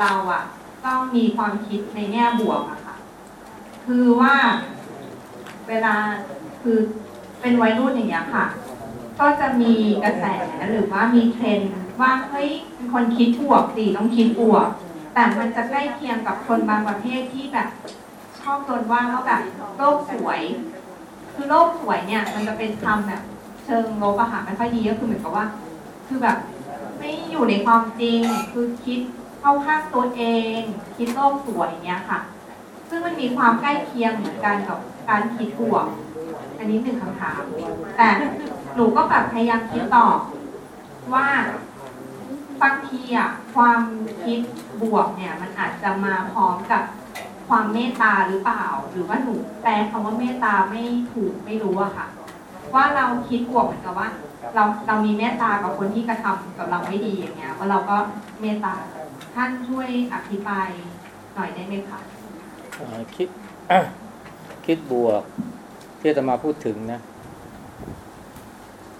เราอะต้องมีความคิดในแง่บวกอะค่ะ คือว่าเวลาคือเป็นวัยรุ่นอย่างเงี้ยค่ะ ก็จะมีกระแสหรือว่ามีเทรนว่าเฮ้ยเป็นคนคิดบวกสิต้องคิดบวก แต่มันจะใกล้เคียงกับคนบางประเภทที่แบบชอบโดนว่าเขาแบบโลกสวย คือโลกสวยเนี่ย มันจะเป็นคำแบบเชิงลบอะค่ะไม่ค่อยดีก็คือเหมือนกับว่า คือแบบไม่อยู่ในความจริงคือคิด เข้าข้างตัวเอง คิดโลกสวยเงี้ยค่ะ ซึ่งมันมีความใกล้เคียงเหมือนกันกับการคิดบวก อันนี้หนึ่งคำถาม แต่หนูก็แบบพยายามคิดต่อว่าบางทีอะความคิดบวกเนี่ย มันอาจจะมาพร้อมกับความเมตตาหรือเปล่า หรือว่าหนูแปลคำว่าเมตตาไม่ถูกไม่รู้อะค่ะ ว่าเราคิดบวกเหมือนกับว่า เราเรามีเมตตากับคนที่กระทำกับเราไม่ดีอย่างเงี้ยว่าเราก็เมตตา ท่านช่วยอธิบายหน่อยได้ไหมคะคิดคิดบวกที่จะมาพูดถึงนะ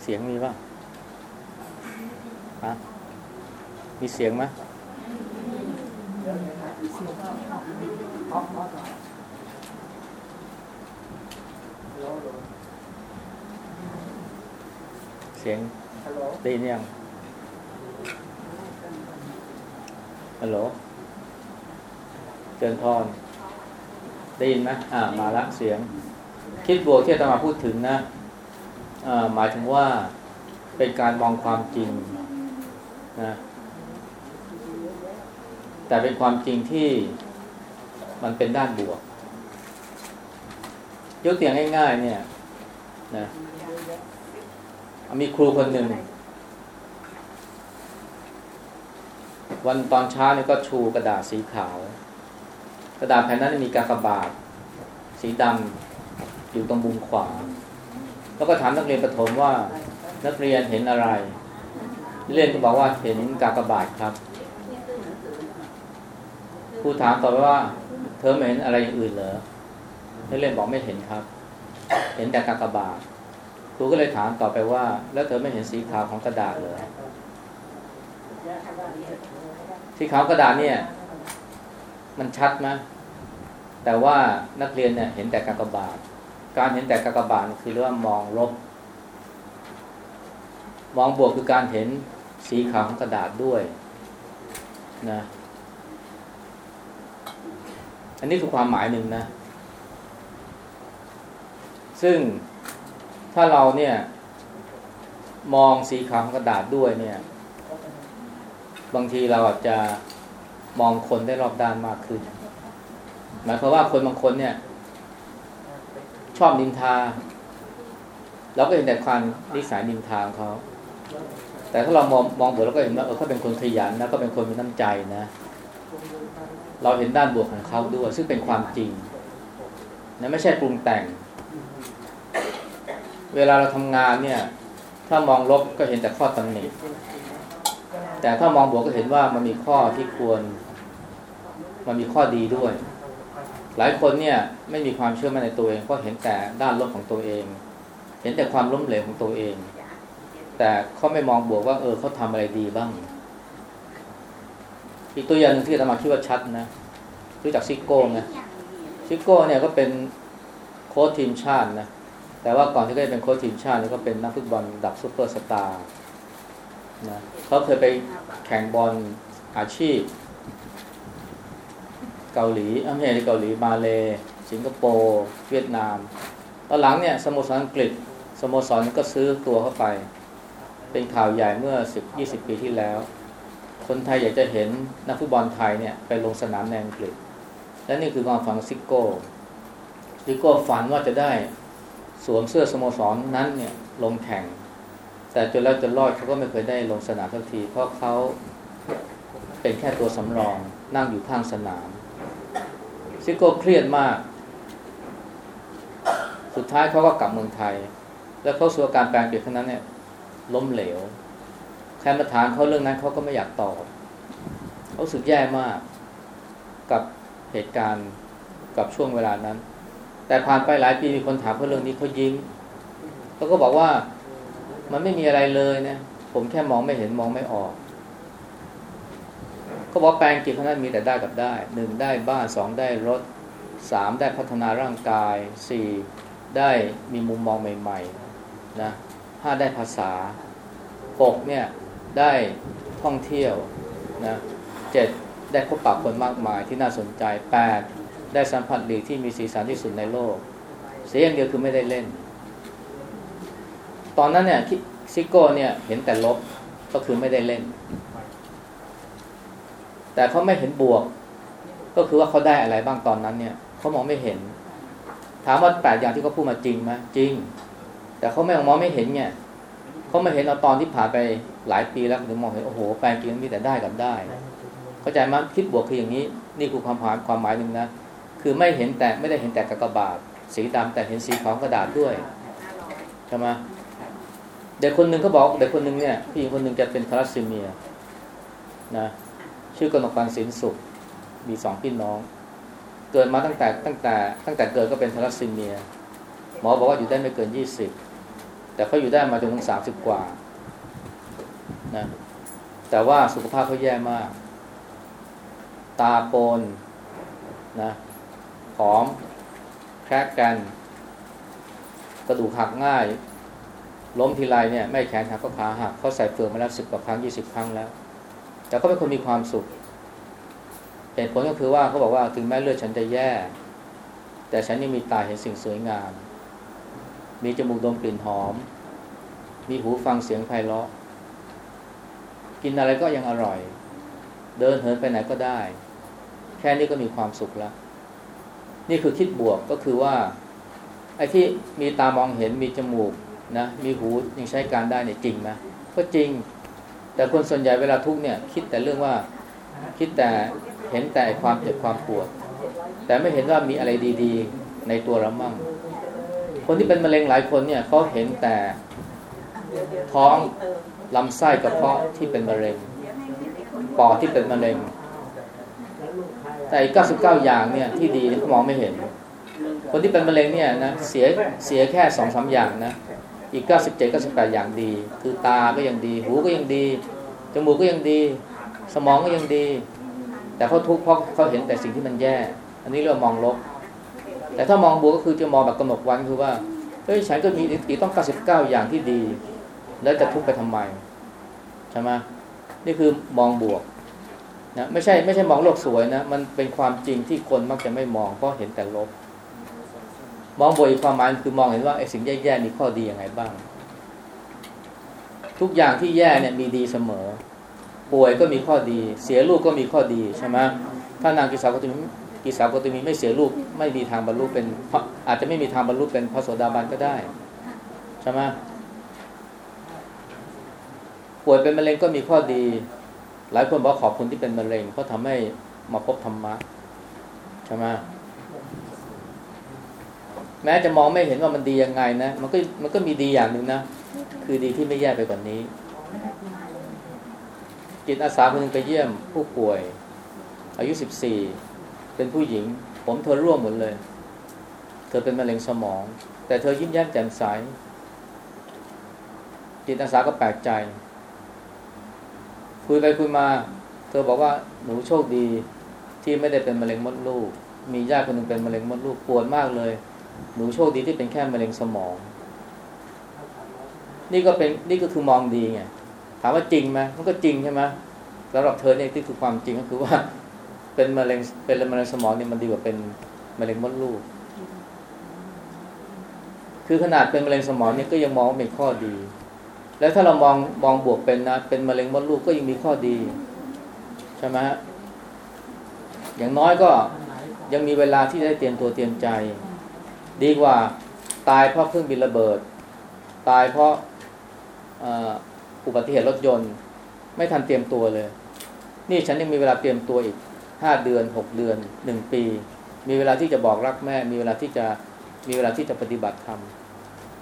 เสียงมีป่ะะมีเสียงไหมเสียงได้ยินยัง ฮัลโหลเจริญพร ได้ยินไหมอ่า มาละเสียง คิดบวกที่อาตมาพูดถึงนะอ่าหมายถึงว่าเป็นการมองความจริงนะแต่เป็นความจริงที่มันเป็นด้านบวก ยกตัวอย่างง่าย ๆ เนี่ยนะมีครูคนหนึ่ง วันตอนเช้าเนี่ยก็ชูกระดาษสีขาว กระดาษแผ่นนั้นมีกากบาท สีดำอยู่ตรงมุมขวา แล้วก็ถามนักเรียนประถมว่านักเรียนเห็นอะไร เรียนก็บอกว่าเห็นกากบาทครับครูถามต่อไปว่า เธอเห็นอะไรอย่างอื่นเหรอนักเรียนบอกไม่เห็นครับ เห็นแต่กากบาทครูก็เลยถามต่อไปว่า แล้วเธอไม่เห็นสีขาวของกระดาษเหรอ สีขาวกระดาษเนี่ย มันชัดไหมแต่ว่านักเรียนเนี่ยเห็นแต่กากบาท การเห็นแต่กากบาทคือเรียกว่ามองลบ มองบวกคือการเห็นสีขาวของกระดาษด้วยนะอันนี้คือความหมายหนึ่งนะ ซึ่งถ้าเราเนี่ย มองสีขาวกระดาษด้วยเนี่ย บางทีเราอาจจะมองคนได้รอบด้านมากขึ้น หมายความว่าคนบางคนเนี่ย ชอบนินทาเราก็เห็นแต่ความนิสัยนินทาของเขาแต่ถ้าเรามองมองบวกเราก็เห็นว่าเออเขาเป็นคนขยันนะก็เป็นคนมีน้ำใจนะ เราเห็นด้านบวกของเขาด้วย ซึ่งเป็นความจริงนะไม่ใช่ปรุงแต่ง เวลาเราทำงานเนี่ย ถ้ามองลบก็เห็นแต่ข้อตำหนิ แต่ถ้ามองบวกก็เห็นว่ามันมีข้อที่ควร มันมีข้อดีด้วย หลายคนเนี่ยไม่มีความเชื่อมั่นในตัวเองเพราะเห็นแต่ด้านลบของตัวเอง เห็นแต่ความล้มเหลวของตัวเอง แต่เขาไม่มองบวกว่า เออเขาทำอะไรดีบ้าง อีกตัวอย่างหนึ่งที่อาตมาคิดว่าชัดนะรู้จักซิโก้นะซิโก้เนี่ยก็เป็นโค้ชทีมชาตินะแต่ว่าก่อนที่เขาจะเป็นโค้ชทีมชาติเนี่ยก็เป็นนักฟุตบอลระดับซูเปอร์สตาร์ นะเขาเคยไปแข่งบอลอาชีพ เกาหลีไม่ใช่เกาหลีมาเลสิงคโปร์เวียดนามตอนหลังเนี่ยสโมสรอังกฤษสโมสรก็ซื้อตัวเข้าไป เป็นข่าวใหญ่เมื่อ10-20ปีที่แล้ว คนไทยอยากจะเห็นนักฟุตบอลไทยเนี่ยไปลงสนามในอังกฤษ และนี่คือความฝันซิโก้ซิโก้ฝันว่าจะได้สวมเสื้อสโมสรนั้นเนี่ยลงแข่ง แต่จนแล้วจนรอดเขาก็ไม่เคยได้ลงสนามสักที เพราะเขาเป็นแค่ตัวสำรองนั่งอยู่ข้างสนาม ซิโก้เครียดมาก สุดท้ายเขาก็กลับเมืองไทย แล้วเขาสู่การแปลงเปลี่ยนครั้งนั้นเนี่ย ล้มเหลวใครมาถามเขาเรื่องนั้นเขาก็ไม่อยากตอบเขาสึกแย่มากกับเหตุการณ์กับช่วงเวลานั้น แต่ผ่านไปหลายปีมีคนถามเขาเรื่องนี้เขายิ้มเขาก็บอกว่า มันไม่มีอะไรเลยเนี่ยผมแค่มองไม่เห็นมองไม่ออกเขาบอกแปลงกิจเขานั้นมีแต่ได้กับได้หนึ่งได้บ้านสองได้รถสามได้พัฒนาร่างกายสี่ได้มีมุมมองใหม่ๆนะห้าได้ภาษาหกเนี่ยได้ท่องเที่ยวนะเจ็ดได้พบปะคนมากมายที่น่าสนใจแปดได้สัมผัสลีกที่มีสีสันที่สุดในโลก เสียอย่างเดียวคือไม่ได้เล่น ตอนนั้นเนี่ยซิโก้เนี่ยเห็นแต่ลบก็คือไม่ได้เล่น แต่เขาไม่เห็นบวก ก็คือว่าเขาได้อะไรบ้างตอนนั้นเนี่ยเขามองไม่เห็น ถามว่าแปดอย่างที่เขาพูดมาจริงไหมจริง แต่เขาไม่มองไม่เห็นเนี่ยเขาไม่เห็นเราตอนที่ผ่านไปหลายปีแล้วถึงมองเห็นโอ้โหแปลงจริงมีแต่ได้กับได้ เข้าใจมั้ยคิดบวกคืออย่างนี้ นี่คือความหมายความหมายหนึ่งนะคือไม่เห็นแต่ไม่ได้เห็นแต่กากบาทสีดำแต่เห็นสีของกระดาษด้วยใช่ไหม เด็กคนหนึ่งเขาบอกเด็กคนหนึ่งเนี่ยผู้หญิงคนหนึ่งแกเป็นทารัสซีเมียนะชื่อกนกปันสินสุข มีสองพี่น้อง เกิดมาตั้งแต่ตั้งแต่ ตั้งแต่เกิดก็เป็นทารัสซีเมีย หมอบอกว่าอยู่ได้ไม่เกินยี่สิบแต่เขาอยู่ได้มาจนถึงสามสิบกว่านะแต่ว่าสุขภาพเขาแย่มาก ตาโปนนะผอมแครกกัน กระดูกหักง่าย ล้มทีไรเนี่ยไม่แขนหักก็ขาหักเขาใส่เฟือกมาแล้วสิบกว่าครั้งยี่สิบครั้งแล้ว แต่ก็เป็นคนมีความสุขเหตุผลก็คือว่าเขาบอกว่าถึงแม้เลือดฉันจะแย่ แต่ฉันยังมีตาเห็นสิ่งสวยงาม มีจมูกดมกลิ่นหอม มีหูฟังเสียงไพเราะ กินอะไรก็ยังอร่อย เดินเหินไปไหนก็ได้ แค่นี้ก็มีความสุขแล้ว นี่คือคิดบวกก็คือว่าไอ้ที่มีตามองเห็นมีจมูก นะมีหูยังใช้การได้เนี่ยจริงไหมก็จริง แต่คนส่วนใหญ่เวลาทุกเนี่ย คิดแต่เรื่องว่าคิดแต่เห็นแต่ความเจ็บความปวด แต่ไม่เห็นว่ามีอะไรดีๆ ในตัวเรามั่ง คนที่เป็นมะเร็งหลายคนเนี่ยเขาเห็นแต่ท้องลำไส้กระเพาะที่เป็นมะเร็งปอดที่เป็นมะเร็ง แต่อีก99 อย่างเนี่ยที่ดีเขามองไม่เห็น คนที่เป็นมะเร็งเนี่ยนะเสียเสียแค่สองสาอย่างนะ อีก 97 98 อย่างดี คือตาก็ยังดี หูก็ยังดี จมูกก็ยังดี สมองก็ยังดี แต่เขาทุกข์เพราะเขาเห็นแต่สิ่งที่มันแย่ อันนี้เรียกว่ามองลบ แต่ถ้ามองบวกก็คือจะมองแบบกำหนดวันคือว่า เฮ้ยฉันก็มีอีกต้อง 99 อย่างที่ดี แล้วจะทุกข์ไปทำไมใช่ไหมนี่คือมองบวกนะไม่ใช่ไม่ใช่มองโลกสวยนะ มันเป็นความจริงที่คนมักจะไม่มองเพราะเห็นแต่ลบ มองบวกอีกความหมายคือมองเห็นว่าไอ้สิ่งแย่ๆมีข้อดีอยังไงบ้าง ทุกอย่างที่แย่เนี่ยมีดีเสมอ ป่วยก็มีข้อดี เสียลูกก็มีข้อดีใช่ไหมถ้านางกิสาวกตุมีกิสาวกตุมีไม่เสียลูกไม่มีทางบรรลุเป็นอาจจะไม่มีทางบรรลุเป็นพระโสดาบันก็ได้ใช่ไหมป่วยเป็นมะเร็งก็มีข้อดี หลายคนบอกขอบคุณที่เป็นมะเร็งเพราะทำให้มาพบธรรมะใช่ไหม แม้จะมองไม่เห็นว่ามันดียังไงนะมันก็มันก็มีดีอย่างหนึ่งนะคือดีที่ไม่แย่ไปกว่านี้ จิตอาสาคนหนึ่งไปเยี่ยมผู้ป่วย อายุสิบสี่เป็นผู้หญิง ผมเธอร่วมหมดเลย เธอเป็นมะเร็งสมอง แต่เธอยิ้มแย้มแจ่มใสจิตอาสาก็แปลกใจ คุยไปคุยมา เธอบอกว่าหนูโชคดีที่ไม่ได้เป็นมะเร็งมดลูก มีญาติคนหนึ่งเป็นมะเร็งมดลูกปวดมากเลย หนูโชคดีที่เป็นแค่มะเร็งสมอง นี่ก็เป็นนี่ก็คือมองดีไงถามว่าจริงไหมมันก็จริงใช่ไหมสำหรับเธอเนี่ยที่คือความจริงก็คือว่า เป็นมะเร็งเป็นมะเร็งสมองเนี่ยมันดีกว่าเป็นมะเร็งมดลูก คือขนาดเป็นมะเร็งสมองเนี่ยก็ยังมองเป็นข้อดี แล้วถ้าเรามองมองบวกเป็นนะ เป็นมะเร็งมดลูกก็ยังมีข้อดีใช่ไหมอย่างน้อยก็ยังมีเวลาที่ได้เตรียมตัวเตรียมใจ ดีกว่าตายเพราะเครื่องบินระเบิด ตายเพราะอุบัติเหตุรถยนต์ ไม่ทันเตรียมตัวเลย นี่ฉันยังมีเวลาเตรียมตัวอีกห้าเดือนหกเดือนหนึ่งปี มีเวลาที่จะบอกรักแม่ มีเวลาที่จะมีเวลาที่จะปฏิบัติธรรม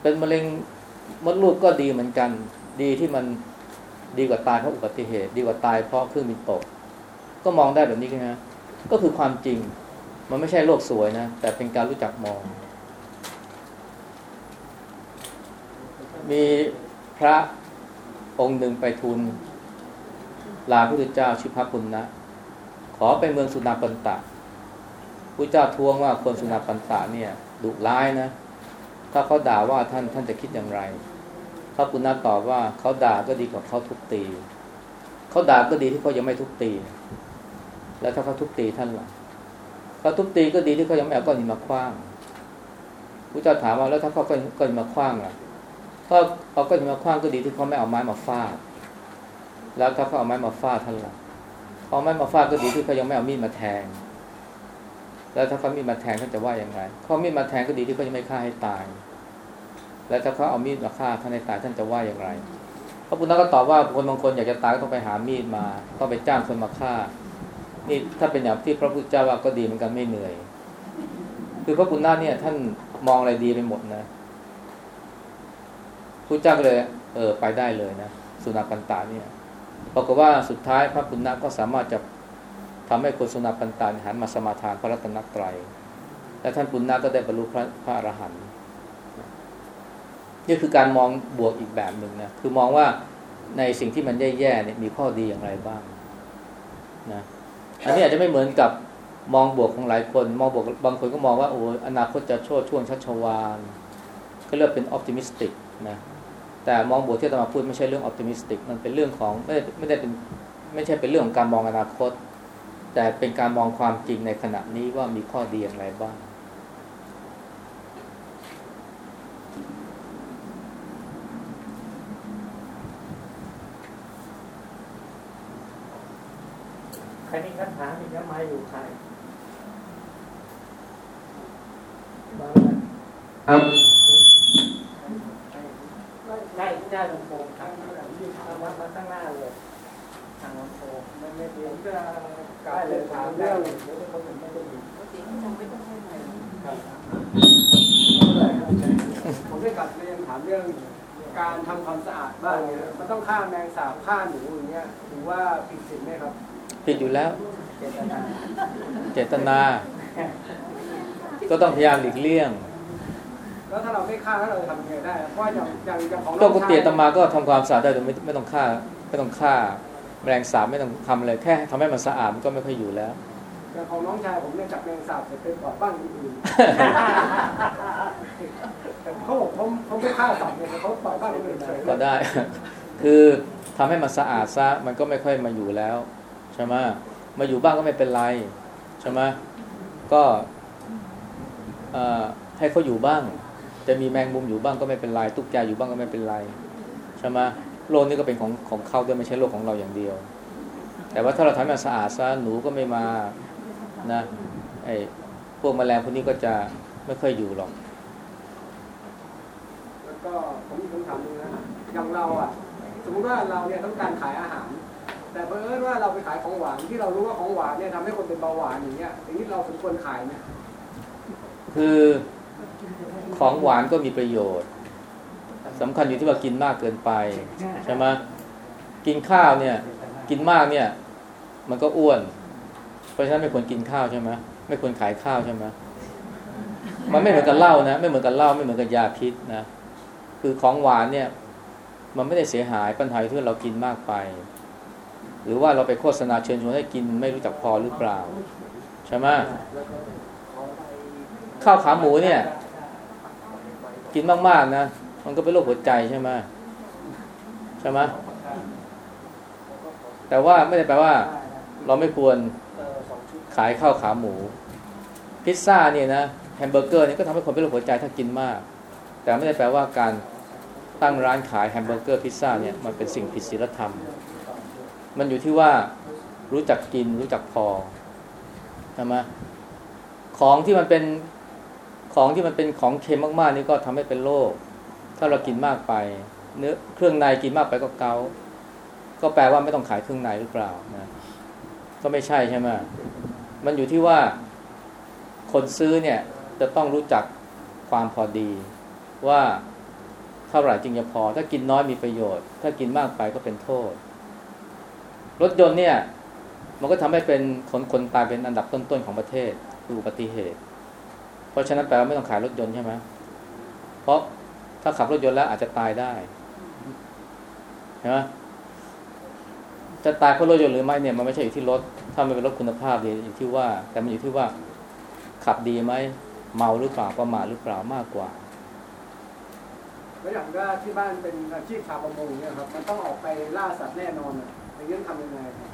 เป็นมะเร็งมดลูกก็ดีเหมือนกัน ดีที่มันดีกว่าตายเพราะอุบัติเหตุ ดีกว่าตายเพราะเครื่องบินตก ก็มองได้แบบนี้นะก็คือความจริง มันไม่ใช่โลกสวยนะ แต่เป็นการรู้จักมอง มีพระองค์หนึ่งไปทูลลาพระพุทธเจ้าชื่อพระปุณณนะขอไปเมืองสุนาปันตะพระเจ้าทวงว่าคนสุนาปันตะเนี่ยดุร้ายนะ ถ้าเขาด่าว่าท่านท่านจะคิดอย่างไรพระปุณณะตอบว่าเขาด่าก็ดีกว่าเขาทุบตีเขาด่าก็ดีที่เขายังไม่ทุบตี แล้วถ้าเขาทุบตีท่านล่ะเขาทุบตีก็ดีที่เขายังไม่เอาก้อนหินมาคว้างพระเจ้าถามว่าแล้วถ้าเขาก้อนก้อนหินมาคว้างล่ะ ถ้าเอาก้อนหินมาคว้างก็ดีที่เขาไม่เอาไม้มาฟาด แล้วถ้าเขาเอาไม้มาฟาดท่านล่ะเอาไม้มาฟาดก็ดีที่เขายังไม่เอามีดมาแทง แล้วถ้าเขามีดมาแทงท่านจะว่ายังไงเขามีดมาแทงก็ดีที่เขายังไม่ฆ่าให้ตาย แล้วถ้าเขาเอามีดมาฆ่าท่านให้ตายท่านจะว่าอย่างไรพระพุทธก็ตอบว่าคนบางคนอยากจะตายก็ต้องไปหามีดมาต้องไปจ้างคนมาฆ่า นี่ถ้าเป็นอย่างที่พระพุทธเจ้าว่าก็ดีเหมือนกันไม่เหนื่อย คือพระพุทธเนี่ยท่านมองอะไรดีไปหมดนะ พระเจ้าก็เลยเออไปได้เลยนะสุนัขปันตาเนี่ยปรากฏว่าสุดท้ายพระพุทธก็สามารถจะทำให้คนสุนาปรันตะหันมาสมาทานพระรัตนตรัยและท่านปุณณะก็ได้บรรลุพระพระอรหันต์นี่คือการมองบวกอีกแบบหนึ่งนะคือมองว่าในสิ่งที่มันแย่ๆเนี่ยมีข้อดีอย่างไรบ้างนะอันนี้อาจจะไม่เหมือนกับมองบวกของหลายคน มองบวกบางคนก็มองว่าโอ้อนาคตจะโชติช่วงชัชวาลก็เรียกเป็นออ t ติมิสติกนะ แต่มองบวกที่จะมาพูดไม่ใช่เรื่องออ t ติมิสติก มันเป็นเรื่องของไม่ได้ไม่ได้เป็นไม่ใช่เป็นเรื่องของการมองอนาคต แต่เป็นการมองความจริงในขณะนี้ว่ามีข้อดีอย่างไรบ้าง ใครมีคำถามอีกแล้วมาอยู่ใครมาเลยครับ ได้ได้ลำโพงครับเอามามาข้างหน้าเลยทางลำโพงไม่ไม่เดียวจะได้เลยถามเรื่องเดี๋ยวเขาถึงไม่ได้ยินครับ ผมได้กลับเรียนถามเรื่อง การทำความสะอาดบ้านเนี่ยมันต้องฆ่าแมงสาบฆ่าหนูอย่างเงี้ยถือว่าผิดศีลไหมครับ ผิดอยู่แล้ว เจตนา เจตนา ก็ต้องพยายามหลีกเลี่ยง แล้วถ้าเราไม่ฆ่าแล้วเราจะทำยังไงได้เพราะว่าอย่างอย่างอย่างของก็น้องกุชายฏิอาตมาก็ทำความสะอาดได้โดยไม่ไม่ต้องฆ่าไม่ต้องฆ่าแมลงสาบไม่ต้องทำอะไรแค่ทำให้มันสะอาดมันก็ไม่ค่อยอยู่แล้วอย่างของน้องชายผมเนี่ยจับแมงสาบเสร็จไปปล่อยบ้านคนอื่น แต่เขาบอกเขาเขาไม่ฆ่าสัตว์เนี่ยเขาปล่อยบ้านคนอื่นเฉยก็ได้ คือทำให้มันสะอาดซะมันก็ไม่ค่อยมาอยู่แล้วใช่ไหมมาอยู่บ้างก็ไม่เป็นไรใช่ไหมก็ให้เขาอยู่บ้าง จะมีแมงมุมอยู่บ้างก็ไม่เป็นไรตุ๊กแกอยู่บ้างก็ไม่เป็นไรใช่ไหมโลกนี้ก็เป็นของของเขาด้วยไม่ใช่โลกของเราอย่างเดียว แต่ว่าถ้าเราทำให้มันสะอาดซะหนูก็ไม่มานะไอ้พวกแมลงพวกนี้ก็จะไม่ค่อยอยู่หรอก ก็ผมผมถามหนึงนะอย่างเราอะ สมมติว่าเราเนี่ยต้องการขายอาหาร แต่เพิ่นว่าเราไปขายของหวานที่เรารู้ว่าของหวานเนี่ยทำให้คนเป็นเบาหวานอย่างเงี้ยอย่างนี้เราสมควรขายไหมคือของหวานก็มีประโยชน์สำคัญอยู่ที่ว่ากินมากเกินไปใช่ไหมกินข้าวเนี่ย กินมากเนี่ย มันก็อ้วน เพราะฉะนั้นไม่ควรกินข้าวใช่ไหมไม่ควรขายข้าวใช่ไหมมันไม่เหมือนกับเหล้านะ ไม่เหมือนกับเหล้าไม่เหมือนกับยาพิษนะ คือของหวานเนี่ย มันไม่ได้เสียหายปัญหาที่เรากินมากไป หรือว่าเราไปโฆษณาเชิญชวนให้กินไม่รู้จักพอหรือเปล่า ใช่ไหมข้าวขาหมูเนี่ย กินมากๆนะมันก็เป็นโรคหัวใจใช่ไหมใช่ไหมแต่ว่าไม่ได้แปลว่า เราไม่ควรขายข้าวขาหมู พิซซ่าเนี่ยนะแฮมเบอร์เกอร์เนี่ยก็ทำให้คนเป็นโรคหัวใจถ้ากินมาก แต่ไม่ได้แปลว่าการ ตั้งร้านขายแฮมเบอร์เกอร์พิซซ่าเนี่ยมันเป็นสิ่งผิดศีลธรรม มันอยู่ที่ว่ารู้จักกินรู้จักพอใช่ไหมของที่มันเป็นของที่มันเป็นของเค็มมากๆนี่ก็ทำให้เป็นโรคถ้าเรากินมากไป เนื้อเครื่องในกินมากไปก็เกาต์ก็แปลว่าไม่ต้องขายเครื่องในหรือเปล่านะก็ไม่ใช่ใช่ไหมมันอยู่ที่ว่าคนซื้อเนี่ยจะต้องรู้จักความพอดีว่า เท่าไหร่จึงจะพอ ถ้ากินน้อยมีประโยชน์ ถ้ากินมากไปก็เป็นโทษ รถยนต์เนี่ย มันก็ทำให้เป็นคนคนตายเป็นอันดับต้นๆของประเทศคืออุบัติเหตุ เพราะฉะนั้นแปลว่าไม่ต้องขายรถยนต์ใช่ไหมเพราะถ้าขับรถยนต์แล้วอาจจะตายได้เห็นไหมจะตายเพราะรถยนต์หรือไม่เนี่ยมันไม่ใช่อยู่ที่รถ ถ้ามันเป็นรถคุณภาพดีอยู่ที่ว่า แต่มันอยู่ที่ว่าขับดีไหมเมาหรือเปล่าประมาทหรือเปล่ามากกว่า แล้วอย่างว่าที่บ้านเป็นอาชีพชาวประมงเนี่ยครับมันต้องออกไปล่าสัตว์แน่นอนอะอย่างนี้ทำยังไงครับ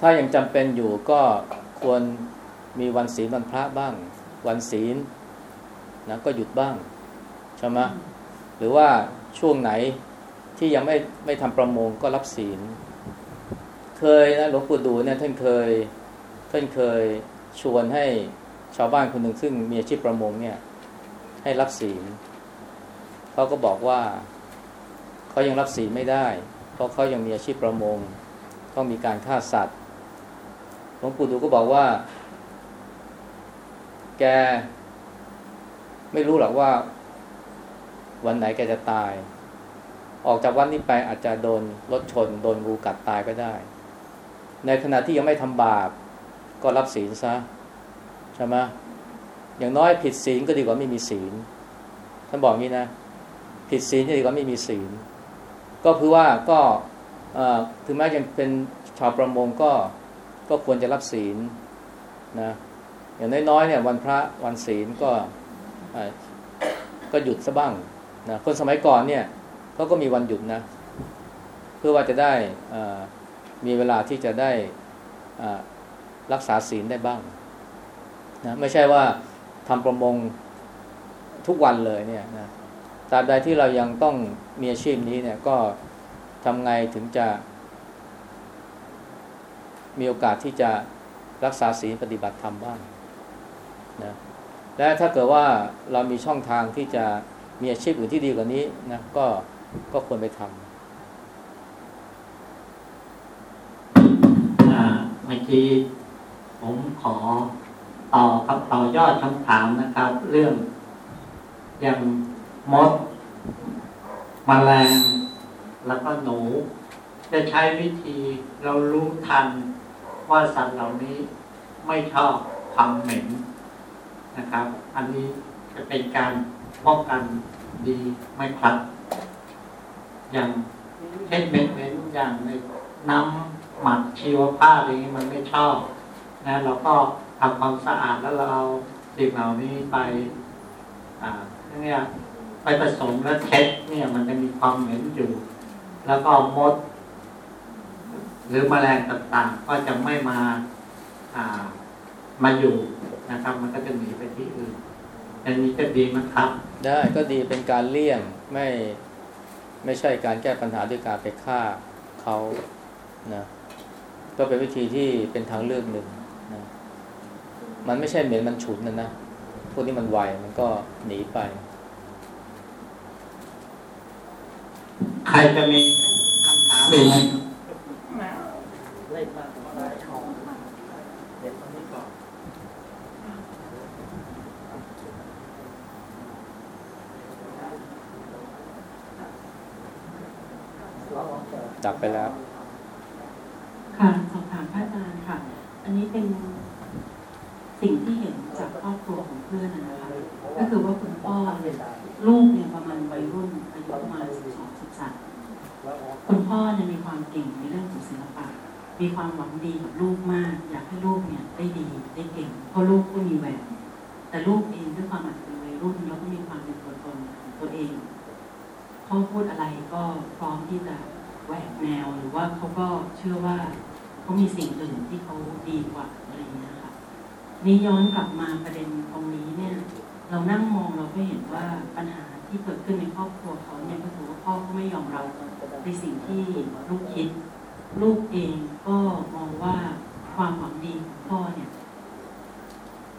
ถ้ายังจำเป็นอยู่ก็ควรมีวันศีลวันพระบ้าง วันศีลนะก็หยุดบ้างใช่ไหมหรือว่าช่วงไหนที่ยังไม่ไม่ทำประมงก็รับศีล เคยนะหลวงปู่ดูเนี่ยท่านเคยท่านเคยชวนให้ชาวบ้านคนหนึ่งซึ่งมีอาชีพประมงเนี่ยให้รับศีล เขาก็บอกว่าเขายังรับศีลไม่ได้ เพราะเขายังมีอาชีพประมง ต้องมีการฆ่าสัตว์หลวงปู่ดูก็บอกว่า แก ไม่รู้หรอกว่า วันไหนแกจะตาย ออกจากวันนี้ไปอาจจะโดนรถชน โดนงูกัดตายก็ได้ ในขณะที่ยังไม่ทำบาป ก็รับศีลซะใช่ไหมอย่างน้อยผิดศีลก็ดีกว่าไม่มีศีลท่านบอกงี้นะ ผิดศีลก็ดีกว่าไม่มีศีล ก็คือว่าก็ถึงแม้ยังเป็นชาวประมงก็ก็ควรจะรับศีลนะอย่างน้อยๆเนี่ยวันพระวันศีลก็ก็หยุดซะบ้างนะคนสมัยก่อนเนี่ยเขาก็มีวันหยุดนะ เพื่อว่าจะได้มีเวลาที่จะได้รักษาศีลได้บ้างนะไม่ใช่ว่าทำประมงทุกวันเลยเนี่ยนะ ตราบใดที่เรายังต้องมีอาชีพนี้เนี่ยก็ทำไงถึงจะ มีโอกาสที่จะรักษาศีลปฏิบัติธรรมบ้างนะและถ้าเกิดว่าเรามีช่องทางที่จะมีอาชีพอื่นที่ดีกว่านี้นะก็ก็ควรไปทำอ่าเมื่อกี้ผมขอต่อครับต่อยอดคำถามนะครับ เรื่องย่าง มดมแมลง แล้วก็หนู จะใช้วิธีเรารู้ทันว่าสัตว์เหล่านี้ไม่ชอบความเหม็นนะครับ อันนี้จะเป็นการป้องกันดีไหมครับ อย่างเช่นเหม็นๆอย่างในน้ำหมักชีวภาพอะไรนี้มันไม่ชอบนะเราก็ทำความสะอาดแล้วเราเอาสิ่งเหล่านี้ไป อ่าเนี่ย ไปผสมแล้วเช็ดเนี่ยมันจะมีความเหม็นอยู่ แล้วก็มด หรือแมลงต่างๆ ก็จะไม่มาอ่ามาอยู่นะครับ มันก็จะหนีไปที่อื่นอันนี้จะดีไหมครับ ได้ก็ดีเป็นการเลี่ยงไม่ไม่ใช่การแก้ปัญหาด้วยการไปฆ่าเขานะก็เป็นวิธีที่เป็นทางเลือกหนึ่งนะมันไม่ใช่เหม็นมันฉุนนะนะพวกนี้มันไวมันก็หนีไป ใครจะมีคำถามอีกไหมเล่นมากอะไรของเด็กคนนี้ก่อนดับไปแล้ว ค่ะ สอบถามพระอาจารย์ค่ะ อันนี้เป็นสิ่งที่เห็นจากครอบครัวของเพื่อนนะนะคะ ก็คือว่าคุณพ่อเนี่ยลูกเนี่ยประมาณวัยรุ่นอายุประมาณสิบสองสิบสาม คุณพ่อเนี่ยมีความเก่งในเรื่องของศิลปะ มีความหวังดีกับลูกมาก อยากให้ลูกเนี่ยได้ดีได้เก่งเพราะลูกก็มีแววแต่ลูกเองด้วยความอาจจะเป็นวัยรุ่นแล้วก็มีความเป็นตัวตนของตัวเองเขาพูดอะไรก็พร้อมที่จะแหวกแนวหรือว่าเขาก็เชื่อว่าเขามีสิ่งอื่นที่เขาดีกว่าอะไรอย่างเงี้ยค่ะนี่ย้อนกลับมาประเด็นตรงนี้เนี่ย เรานั่งมองเราก็เห็นว่าปัญหาที่เกิดขึ้นในครอบครัวเขาเนี่ยก็คือว่าพ่อก็ไม่ยอมเรับ ในสิ่งที่ลูกคิด ลูกเองก็มองว่าความหวังดีของพ่อเนี่ย